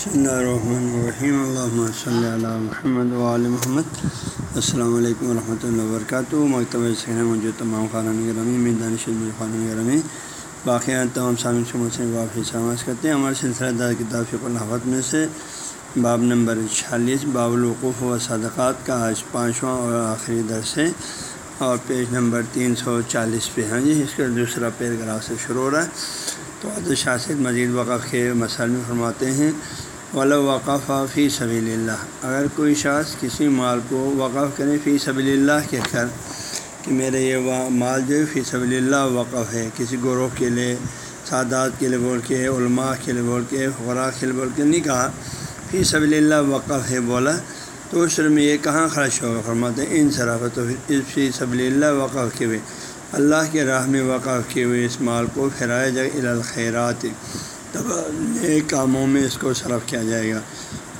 بسم الرحمن الرحیم اللہ صلی اللہ محمد وعلی محمد السلام علیکم ورحمۃ اللہ وبرکاتہ مکتبہ سکن موجود تمام خانہ گرامی میں دانش خانہ گرامی باقی تمام سامع سے واپس سماج کرتے ہیں ہمارے سلسلہ دار کتاب فق الحفت میں سے باب نمبر چھیالیس باب الوقوف و صدقات کا آج پانچواں اور آخری درس ہے اور پیج نمبر تین سو چالیس پہ ہاں جی اس کا دوسرا پیراگراف سے شروع ہو رہا ہے تو عدد شاست مزید وقف کے مسئلے میں فرماتے ہیں ولا وقف فی سبیل اللہ اگر کوئی شخص کسی مال کو وقف کرے فی سبیل اللہ کے کر کہ میرے یہ مال جو ہے فی سبیل اللہ وقف ہے، کسی گروہ کے لیے، سادات کے لیے بول کے، علماء کے لیے بول کے خوراک کے لیے بول کے نہیں کہا، فی سبیل اللہ وقف ہے بولا، تو اس میں یہ کہاں خرچ ہوگا؟ فرماتے ہیں، ان صرافت تو اس فی سبیل اللہ وقف کے ہوئے۔ اللہ کے راہ میں وقف کیے ہوئے اس مال کو پھیرایا جائے الخیرات۔ تب نئے کاموں میں اس کو صرف کیا جائے گا۔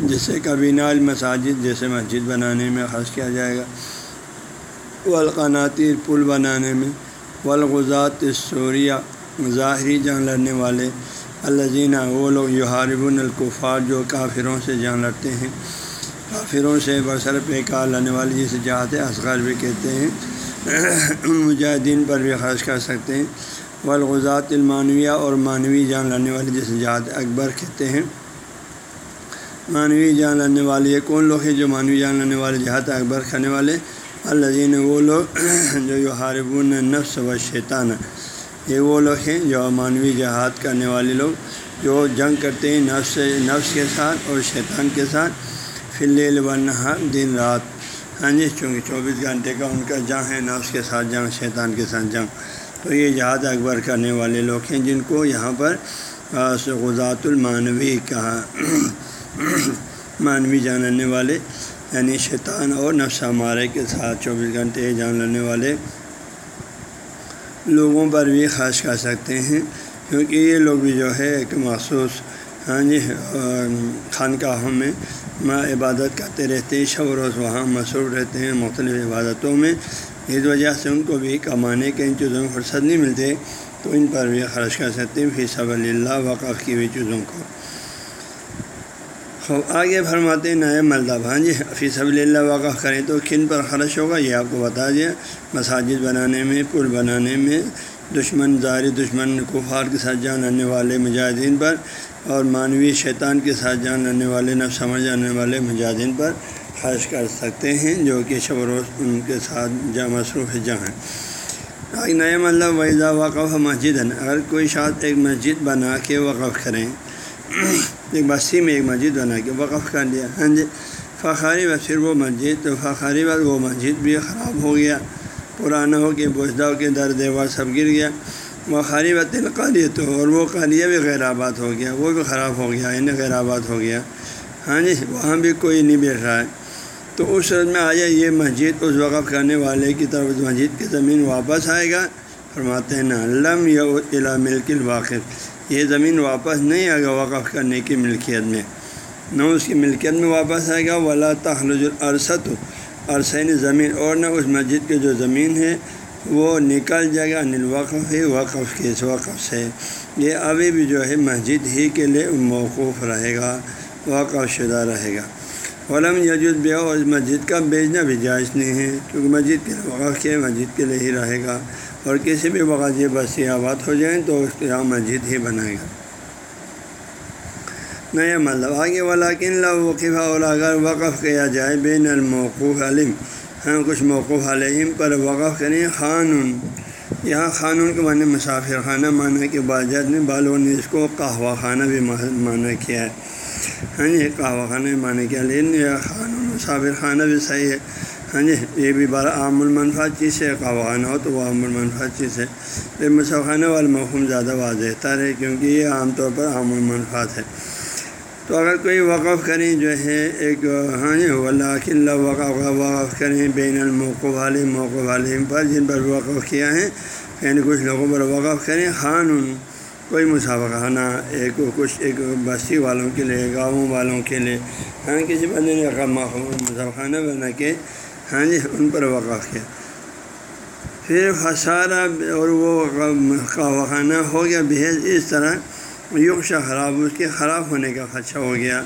جسے کبھی نال مساجد، جیسے مسجد بنانے میں خرچ کیا جائے گا۔ والقناطیر پل بنانے میں۔ والغزات سوریہ ظاہری جنگ لڑنے والے۔ الزینہ وہ لوگ یحارب القفار جو کافروں سے جنگ لڑتے ہیں۔ کافروں سے برسر پہ کار لانے والے، جسے جہاد اصغر بھی کہتے ہیں۔ ان مجاہدین پر بھی خرچ کر سکتے ہیں۔ والغزات المانویہ اور مانوی جان لانے والے جسے جہاد اکبر کہتے ہیں۔ مانوی جان لانے والے یہ کون لوگ ہیں جو مانوی جان لانے والے جہاد اکبر کرنے والے؟ الزین وہ لوگ جو یہ حاربون نفس و شیطان یہ وہ لوگ ہیں جو مانوی جہاد کرنے والے لوگ جو جنگ کرتے ہیں نفس نفس کے ساتھ اور شیطان کے ساتھ۔ فل و نہار دن، رات۔ ہاں جی چونکہ چوبیس گھنٹے کا ان کا جنگ ہے، نفس کے ساتھ جنگ، شیطان کے ساتھ جنگ۔ تو یہ جہاد اکبر کرنے والے لوگ ہیں جن کو یہاں پر غذات المانوی کہا مانوی جاننے والے یعنی شیطان اور نفس مارے کے ساتھ چوبیس گھنٹے جان لینے والے لوگوں پر بھی خرچ کر سکتے ہیں، کیونکہ یہ لوگ بھی جو ہے ایک مخصوص ہاں جی خانقاہوں میں عبادت کرتے رہتے ہیں، شب و روز وہاں مصروف رہتے ہیں، مختلف عبادتوں میں اس وجہ سے ان کو بھی کمانے کے ان چیزوں میں فرصت نہیں ملتے تو ان پر بھی خرچ کر سکتے ہیں، فی صب اللہ وقف کی ہوئی چیزوں کو۔ خوب آگے فرماتے ہیں، نئے ملدب ہاں جی فی صب اللہ وقف کریں تو کن پر خرچ ہوگا؟ یہ آپ کو بتا دیا۔ مساجد بنانے میں، پل بنانے میں، دشمن، ظاہری دشمن، کفار کے ساتھ جان آنے والے مجاہدین پر اور مانوی شیطان کے ساتھ جان آنے والے نب سمجھ آنے والے مجاہدین پر۔ خرچ کر سکتے ہیں جو کہ شب و روز ان کے ساتھ جا مصروف جہاں آج نئے مطلب ویزا وقف مسجد ہے اگر کوئی شاید ایک مسجد بنا کے وقف کریں ایک بستی میں ایک مسجد بنا کے وقف کر دیا ہاں جی فخاری بس پھر وہ مسجد، تو فخاری بس وہ مسجد بھی خراب ہو گیا، پرانا ہو کے بوجھدہ کے در دیوار سب گر گیا۔ وہ خاری بت القالیہ تو، اور وہ قالیہ بھی غیر آباد ہو گیا، وہ بھی خراب ہو گیا یعنی غیر آباد ہو گیا۔ ہاں جی وہاں بھی کوئی نہیں بیٹھ رہا ہے تو اس وقت میں آیا یہ مسجد اس وقف کرنے والے کی طرف مسجد کی زمین واپس آئے گا۔ فرماتے ہیں نا لم یا الا ملک الواقف۔ یہ زمین واپس نہیں آئے گا وقف کرنے کی ملکیت میں۔ نہ اس کی ملکیت میں واپس آئے گا، ولا تخلج الرست عرصین زمین اور نہ اس مسجد کی جو زمین ہے، وہ نکل جائے گا۔ انل وقف ہے، وقف کے اس وقف سے۔ یہ ابھی بھی جو ہے مسجد ہی کے لیے موقوف رہے گا وقف شدہ رہے گا۔ علم یجود بیا اور اس مسجد کا بیچنا بھی جائز نہیں ہے، کیونکہ مسجد کے وقف کے مسجد کے لیے ہی رہے گا۔ اور کسی بھی وقت یہ بسی آباد ہو جائیں تو اس کے یہاں مسجد ہی بنائے گا۔ نیا مطلب آگے والا کن وقف اور اگر وقف کیا جائے بین الموقوف علم ہاں کچھ موقف علیہم پر وقف کریں۔ خانون، یہاں خانون کے معنی مسافر خانہ معنی کے باجت نے بالوں نے اس کو قہوہ خانہ بھی معنی کیا ہے۔ ہاں جی قہوہ خانہ معنی کیا لیکن یہ خانون مسافر خانہ بھی صحیح ہے۔ ہاں جی یہ بھی بارہ عام المنفاط چیز ہے قہوہ خانہ ہو تو وہ عام المنفاط چیز ہے۔ لیکن مسافر خانہ والا مفہوم زیادہ واضح تر ہے کیونکہ یہ عام طور پر عام المنفاط ہے۔ تو اگر کوئی وقف کریں جو ہے، ایک ہاں جی اللہ اللہ وقف وقف کریں بین الموقع والے موقع والے پر جن پر وقف کیا ہے یعنی کچھ لوگوں پر وقف کریں خان کوئی مسابقہ ایک کچھ، ایک بستی والوں کے لیے، گاؤں والوں کے لیے۔ ہاں کسی بندے نے مسابقہ خانہ بنا کے ہاں جی ان پر وقف کیا۔ پھر خسارہ اور وہ خانہ ہو گیا بحث اس طرح یکشا خراب، اس کے خراب ہونے کا خدشہ ہو گیا۔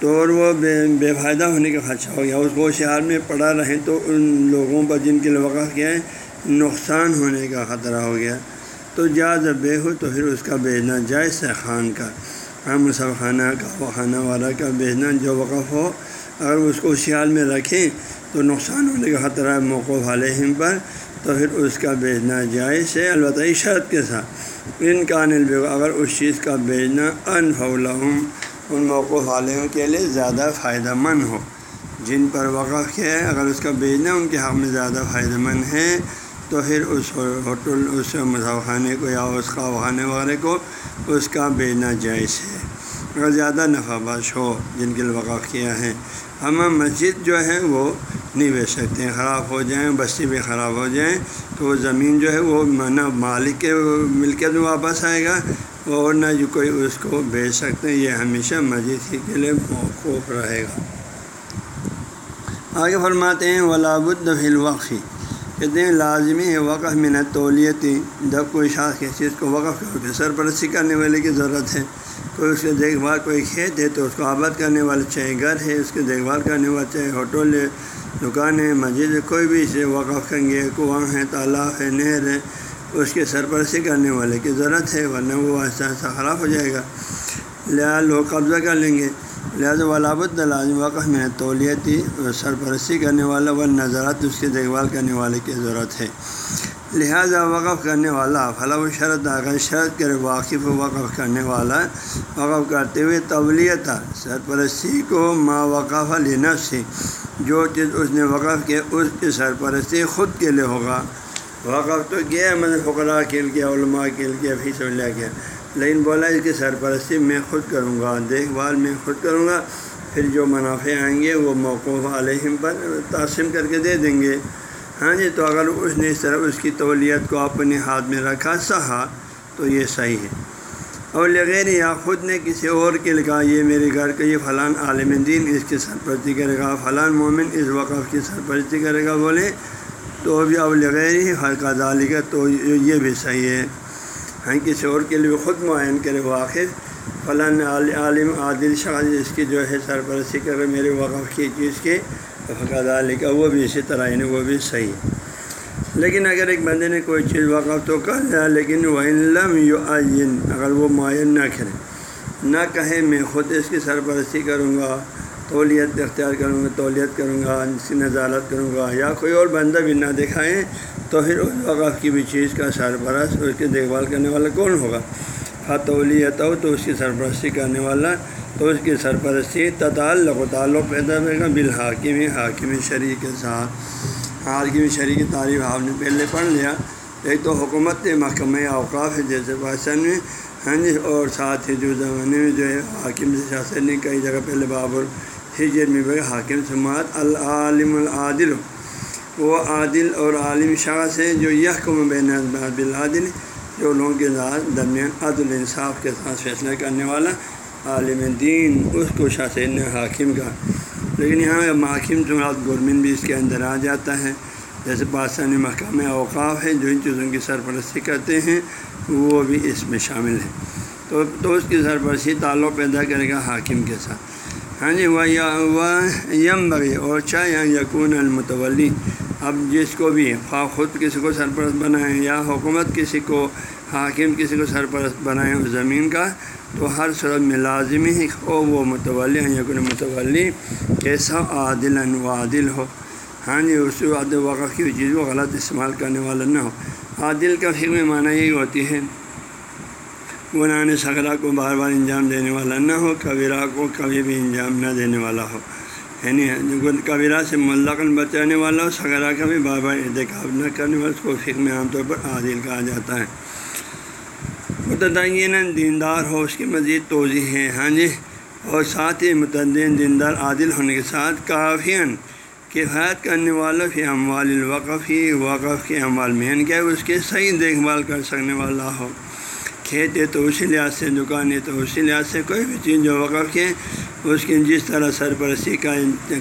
تو اور وہ بے بے فائدہ ہونے کا خدشہ ہو گیا۔ اس کو شہر میں پڑا رہے تو ان لوگوں پر جن کے لیے وقف کیا ہے، نقصان ہونے کا خطرہ ہو گیا۔ تو جا جب بے ہو تو پھر اس کا بیچنا جائز ہے خان کا۔ ہم مصحف خانہ کا خانہ والا کا بیچنا جو وقف ہو۔ اگر اس کو سیال میں رکھیں تو نقصان ہونے کا خطرہ ہے موقع علیہم پر تو پھر اس کا بیچنا جائز ہے۔ البتہ شرط کے ساتھ ان کا اگر اس چیز کا بیچنا ان ان موقع والوں کے لیے زیادہ فائدہ مند ہو۔ جن پر وقف کیا ہے، اگر اس کا بیچنا ان کے حق میں زیادہ فائدہ مند ہے۔ تو پھر اس ہوٹل، اس مذہب خانے کو یا اس کا خانے والے کو اس کا بیچنا جائز ہے۔ اگر زیادہ نفع بخش ہو جن کے لیے کیا ہے۔ ہم مسجد جو ہے وہ نہیں بیچ سکتے ہیں، خراب ہو جائیں، بستی بھی خراب ہو جائیں تو وہ زمین جو ہے وہ مانا مالک کے ملکیت میں واپس آئے گا اور نہ جو کوئی اس کو بیچ سکتے ہیں۔ یہ ہمیشہ مسجد ہی کے لیے موقوف رہے گا۔ آگے فرماتے ہیں ولاب الدفیل کہتے ہیں لازمی ہے، وقف میں نہ تولیتی جب کوئی شاخ کسی چیز کو وقف کر سرپرستی کرنے والے کی ضرورت ہے، کوئی اس کے دیکھ بھال، کوئی کھیت ہے تو اس کو آباد کرنے والے، چاہے گھر ہے اس کی دیکھ بھال کرنے والے، چاہے ہوٹل ہے، دکان ہے، مسجد ہے، کوئی بھی اسے وقف کریں گے کنواں ہے، تالاب ہے، نہر ہے، اس کی سرپرستی کرنے والے کی ضرورت ہے، ورنہ وہ ایسا ایسا خراب ہو جائے گا۔ لہٰذا لوگ قبضہ کر لیں گے۔ لہٰذا ولابت لازم وقف میں تولیتی سرپرستی کرنے والا و نظرات اس کی دیکھ بھال کرنے والے کی ضرورت ہے۔ لہٰذا وقف کرنے والا فلاں و شرط اگر شرط کرے واقف وقف کرنے والا، وقف کرتے ہوئے تولیت، سرپرستی کو ما وقف لینا سے جو چیز اس نے وقف کیا، اس کی سرپرستی خود کے لیے ہوگا۔ وقف تو کیا مطلب فقراء کھیل کیا علماء کھیل کیا فیس اللہ کیا لیکن بولا اس کی سرپرستی میں خود کروں گا، دیکھ بھال میں خود کروں گا، پھر جو منافع آئیں گے وہ موقوف علیہم پر تقسیم کر کے دے دیں گے۔ ہاں جی تو اگر اس نے اس طرح اس کی تولیت کو اپنے ہاتھ میں رکھا سہا، تو یہ صحیح ہے۔ اور لغیر یا خود نے کسی اور کے لکھا، یہ میرے گھر کا یہ فلاں عالم دین اس کی سرپرستی کرے گا فلاں مومن اس وقف کی سرپرستی کرے گا، بولے تو بھی اب لغیر ہی حلقہ ڈالی کا تو یہ بھی صحیح ہے۔ ہاں کسی اور کے لیے خود معین کرے واقف۔ فلاں عالم عادل شاہ جی، اس کی جو ہے سرپرستی کرے میرے وقف کی چیز کے۔ فقہ ڈالی کا وہ بھی اسی طرح یعنی وہ بھی صحیح ہے لیکن اگر ایک بندے نے کوئی چیز وقف تو کر دیا، لیکن وہ علم یو اگر وہ معین نہ کرے، نہ کہے میں خود اس کی سرپرستی کروں گا، تولیت اختیار کروں گا، تولیت کروں گا، اس کی نظارت کروں گا، یا کوئی اور بندہ بھی نہ دکھائیں تو پھر اس وقف کی بھی چیز کا سرپرست اس کی دیکھ بھال کرنے والا کون ہوگا؟ ہاں ہو تو اس کی سرپرستی کرنے والا، تو اس کی سرپرستی تطالق و تعلق پیدا ہوئے گا بالحاکم، حاکم شریک کے ساتھ۔ حاکم شریک کی تعریف آپ نے پہلے پڑھ لیا۔ ایک تو حکومت محکمہ اوقاف ہے جیسے پاکستان میں۔ ہاں جی اور ساتھ ہی جو زمانے میں جو ہے، حاکم سے شاست نے کئی جگہ پہلے بابر ہجر میں بھی حاکم سماعت العالم العادل۔ وہ عادل اور عالم شاخ ہے جو یہ قوم بین بالعادل جو لوگوں کے درمیان عدل انصاف کے ساتھ فیصلہ کرنے والا عالم دین، اس کو شاثین حاکم کا لیکن یہاں حاکم سماعت گورنمنٹ بھی اس کے اندر آ جاتا ہے۔ جیسے پاکستانی محکمہ اوقاف ہے جو ان چیزوں کی سرپرستی کرتے ہیں، وہ بھی اس میں شامل ہے تو تو اس کی سرپرستی تعلق پیدا کرے گا حاکم کے ساتھ۔ ہاں جی وہ یم بغی اور چاہے یقون المتولی اب جس کو بھی خواہ خود کسی کو سرپرست بنائیں یا حکومت کسی کو حاکم کسی کو سرپرست بنائیں اس زمین کا، تو ہر صورت میں لازمی ہی ہو وہ متولی ہیں یقین متولی، کیسا عادل و عادل ہو۔ ہاں جی اس عاد وقف کی چیز کو غلط استعمال کرنے والا نہ ہو۔ عادل کا فکر معنی یہی ہوتی ہے، گناہ سگرا کو بار بار انجام دینے والا نہ ہو، کبیرہ کو کبھی بھی انجام نہ دینے والا ہو۔ یعنی کبیرہ سے ملقن بچانے والا سگرا کا بھی بار بار انتخاب نہ کرنے والا، اس کو فکر میں عام طور پر عادل کہا جاتا ہے۔ متدین دیندار ہو، اس کی مزید توضیع ہے۔ ہاں جی۔ اور ساتھ ہی متدین دیندار عادل ہونے کے ساتھ کافین کفایت کرنے والا، فی اموال الوقف ہی وقف کے اموال میں یعنی کیا اس کے صحیح دیکھ بھال کر سکنے والا ہو۔ کھیت ہے تو اسی لحاظ سے دکان ہے تو اسی لحاظ سے، کوئی بھی چیز جو وقف کے اس کی جس طرح سرپرستی کا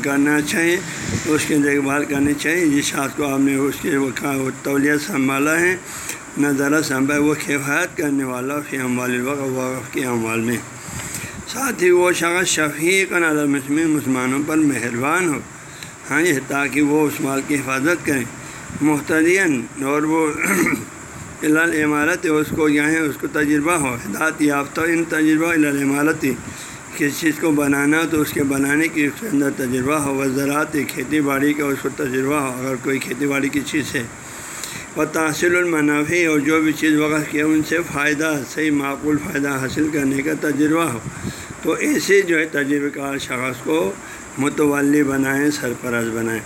کرنا چاہیے، اس کی دیکھ بھال کرنی چاہیے۔ جس شاخ کو آپ نے اس کے تولیت سنبھالا ہے نظر سنبھے وہ کفایت کرنے والا فی اموال وقف وقف کے اموال میں۔ ساتھ ہی وہ شخص شفیق نظر مسلمانوں پر مہربان ہو۔ ہاں جی تاکہ وہ اس مال کی حفاظت کریں۔ محترین اور وہ الال عمارت اس کو یہاں اس کو تجربہ ہو، ہدایت یافتہ ان تجربہ الال عمارت کس چیز کو بنانا تو اس کے بنانے کی اس کے اندر تجربہ ہو، وہ زراعت، کھیتی باڑی کا اس کو تجربہ ہو۔ اگر کوئی کھیتی باڑی کی چیز ہے، وہ تحصیل المنافع اور جو بھی چیز وقت کیا، ان سے فائدہ، صحیح معقول فائدہ حاصل کرنے کا تجربہ ہو۔ تو ایسے جو ہے تجربہ کار شخص کو متولی بنائیں، سرپرست بنائیں۔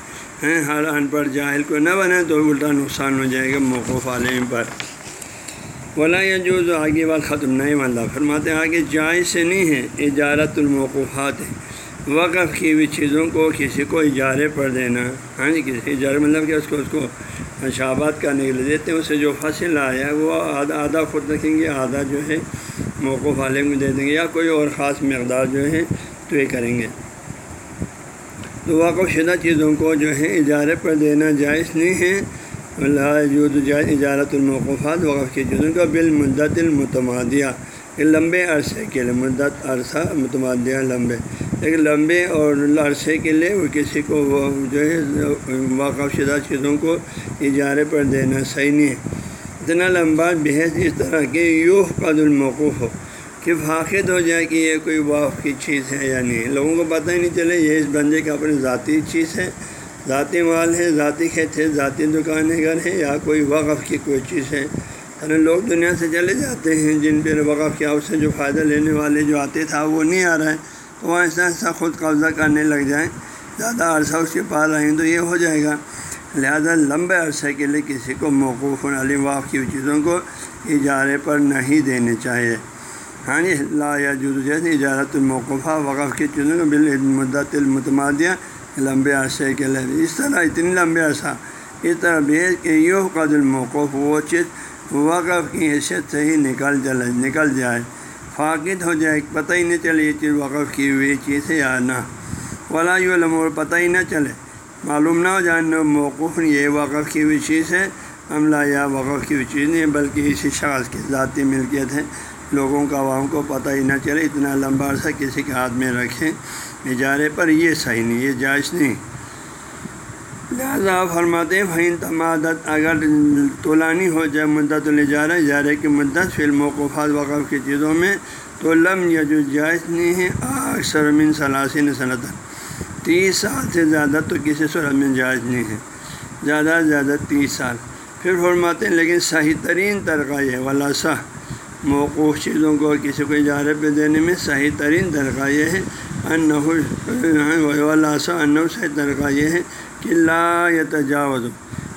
ہیں، ہر ان پڑھ جاہل کو نہ بنائیں تو الٹا نقصان ہو جائے گا موقف عالم پر۔ ولا یا جو جو آگے بات ختم نہیں ملتا فرماتے ہیں، آگے جائز سے نہیں ہے اجارت الموقفات ہے وقف کی ہوئی چیزوں کو کسی کو اجارے پر دینا۔ ہاں جی کسی اجارے مطلب کہ اس کو اس کو شابات کرنے کے لیے دیتے ہیں۔ اسے جو فصل آیا ہے وہ آدھا آدھا خود رکھیں گے، آدھا جو ہے موقف والے کو دے دیں گے، یا کوئی اور خاص مقدار جو ہے تو یہ کریں گے۔ تو واقف شدہ چیزوں کو جو ہے اجارے پر دینا جائز نہیں ہے۔ اللہ جائز اجارت الموقفات وقف کی چیزوں کا بالمدت المتمادیہ۔ کہ لمبے عرصے کے لیے، مدت عرصہ متمادیہ لمبے۔ ایک لمبے اور عرصے کے لیے وہ کسی کو وہ جو ہے واقف شدہ چیزوں کو اجارے پر دینا صحیح نہیں ہے۔ اتنا لمبا بحث اس طرح کے یوہ قد الموقف ہو کہ فاقد ہو جائے کہ یہ کوئی واف کی چیز ہے یا نہیں۔ لوگوں کو پتہ ہی نہیں چلے، یہ اس بندے کا اپنی ذاتی چیز ہے۔ ذاتی مال ہے، ذاتی کھیت ہے، ذاتی دکان ہے، گھر ہے، یا کوئی وقف کی کوئی چیز ہے۔ یعنی لوگ دنیا سے چلے جاتے ہیں، جن پہ وقف کیا اس سے جو فائدہ لینے والے جو آتے تھا وہ نہیں آ رہا ہے تو وہ ایسا ایسا خود قبضہ کرنے لگ جائیں۔ زیادہ عرصہ اس کے پاس رہیں تو یہ ہو جائے گا۔ لہذا لمبے عرصے کے لیے کسی کو موقوف علی واف کی چیزوں کو اجارے پر نہیں دینے چاہیے۔ ہاں جی لا یا جیسے یعنی اجارت الموقفہ وقف کی چیزوں کو بال مدت المتمادیہ، لمبے عرصے کے لیے۔ اس طرح اتنی لمبے عرصہ۔ اس طرح بھی کہ یہ قد الموقف وہ چیز وقف کی حیثیت سے ہی نکل جائے نکل جائے۔ فاقد ہو جائے پتہ ہی نہیں چلے یہ چیز وقف کی ہوئی چیز ہے یا نہ۔ ولا یو پتہ ہی نہ چلے۔ معلوم نہ ہو جائے موقف یہ وقف کی ہوئی چیز ہے۔ عملہ یا وقف کی ہوئی چیز نہیں، بلکہ اسی شخص کی ذاتی ملکیت ہے۔ لوگوں کا عوام کو پتہ ہی نہ چلے اتنا لمبا عرصہ کسی کے ہاتھ میں رکھیں۔ اجارے پر یہ صحیح نہیں، یہ جائز نہیں۔ لہٰذا فرماتے فہین تمادت، اگر طولانی ہو جائے مدت الجارہ اجارے کی مدت فی الموقفات وقف کی چیزوں میں تو لم یا جو جائز نہیں ہے۔ اکثر من ثلاثین صنعت تیس سال سے زیادہ تو کسی صورت میں جائز نہیں ہے۔ زیادہ سے زیادہ تیس سال۔ پھر فرماتے ہیں، لیکن صحیح ترین طرقہ یہ ولاثہ موقوف چیزوں کو کسی کو اجارے پہ دینے میں صحیح ترین طریقہ یہ ہے ان صحیح طریقہ یہ ہے کہ لا یا تجاوز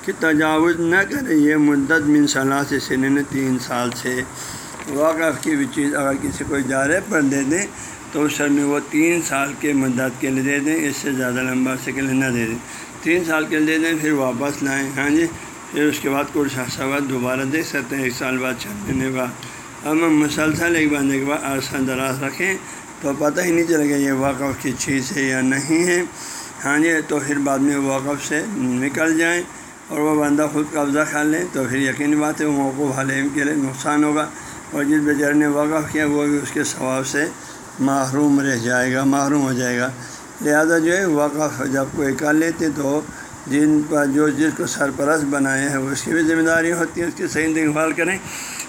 کہ تجاوز نہ کرے یہ مدت من صلاح سے سننے تین سال سے۔ واقف کی بھی چیز اگر کسی کو اجارے پر دے دیں تو اس سر میں وہ تین سال کے مدت کے لیے دے دیں، اس سے زیادہ لمبا عرصے کے لیے نہ دے دیں۔ تین سال کے لیے دے دیں، پھر واپس لائیں۔ ہاں جی پھر اس کے بعد کچھ بعد دوبارہ دے سکتے ہیں، ایک سال بعد چھ مہینے بعد۔ ہم مسلسل ایک بندے کے بعد عرصہ دراز رکھیں تو پتہ ہی نہیں چلے گا یہ واقف کی چیز ہے یا نہیں ہے۔ ہاں جی تو پھر بعد میں واقف سے نکل جائیں اور وہ بندہ خود قبضہ کھا لیں تو پھر یقینی بات ہے، وہ موقف حلیم کے لیے نقصان ہوگا۔ اور جس بیچارے نے واقف کیا، وہ بھی اس کے ثواب سے محروم رہ جائے گا، محروم ہو جائے گا۔ لہذا جو ہے وقف جب کوئی کر لیتے تو جن پر جو جس کو سرپرست بنائے ہیں اس کی بھی ذمہ داری ہوتی ہے اس کی صحیح دیکھ بھال کریں۔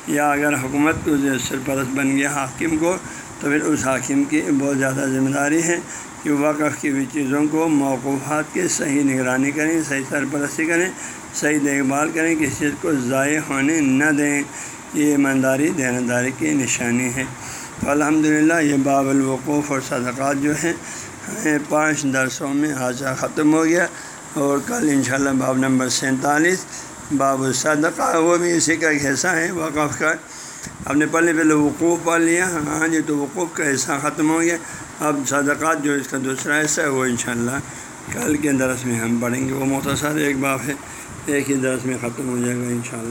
یا اگر حکومت کو سرپرست بن گیا حاکم کو، تو پھر اس حاکم کی بہت زیادہ ذمہ داری ہے کہ وقف کی ہوئی چیزوں کو موقوفات کے صحیح نگرانی کریں، صحیح سرپرستی کریں، صحیح دیکھ بھال کریں، کسی چیز کو ضائع ہونے نہ دیں۔ یہ ایمانداری، دینداری کی نشانی ہے۔ تو الحمد یہ باب الوقوف اور صدقات جو ہیں پانچ درسوں میں حاضہ ختم ہو گیا اور کل انشاءاللہ باب نمبر سینتالیس باب صدقہ، وہ بھی اسی کا ایک حصہ ہے، وقف کا۔ ہم نے پہلے پہلے وقوف پڑھ لیا ہاں جی تو وقوف کا حصہ ختم ہو گیا۔ اب صدقات جو اس کا دوسرا حصہ ہے، وہ انشاءاللہ کل کے درس میں ہم پڑھیں گے۔ وہ مختصر ایک باب ہے، ایک ہی درس میں ختم ہو جائے گا انشاءاللہ۔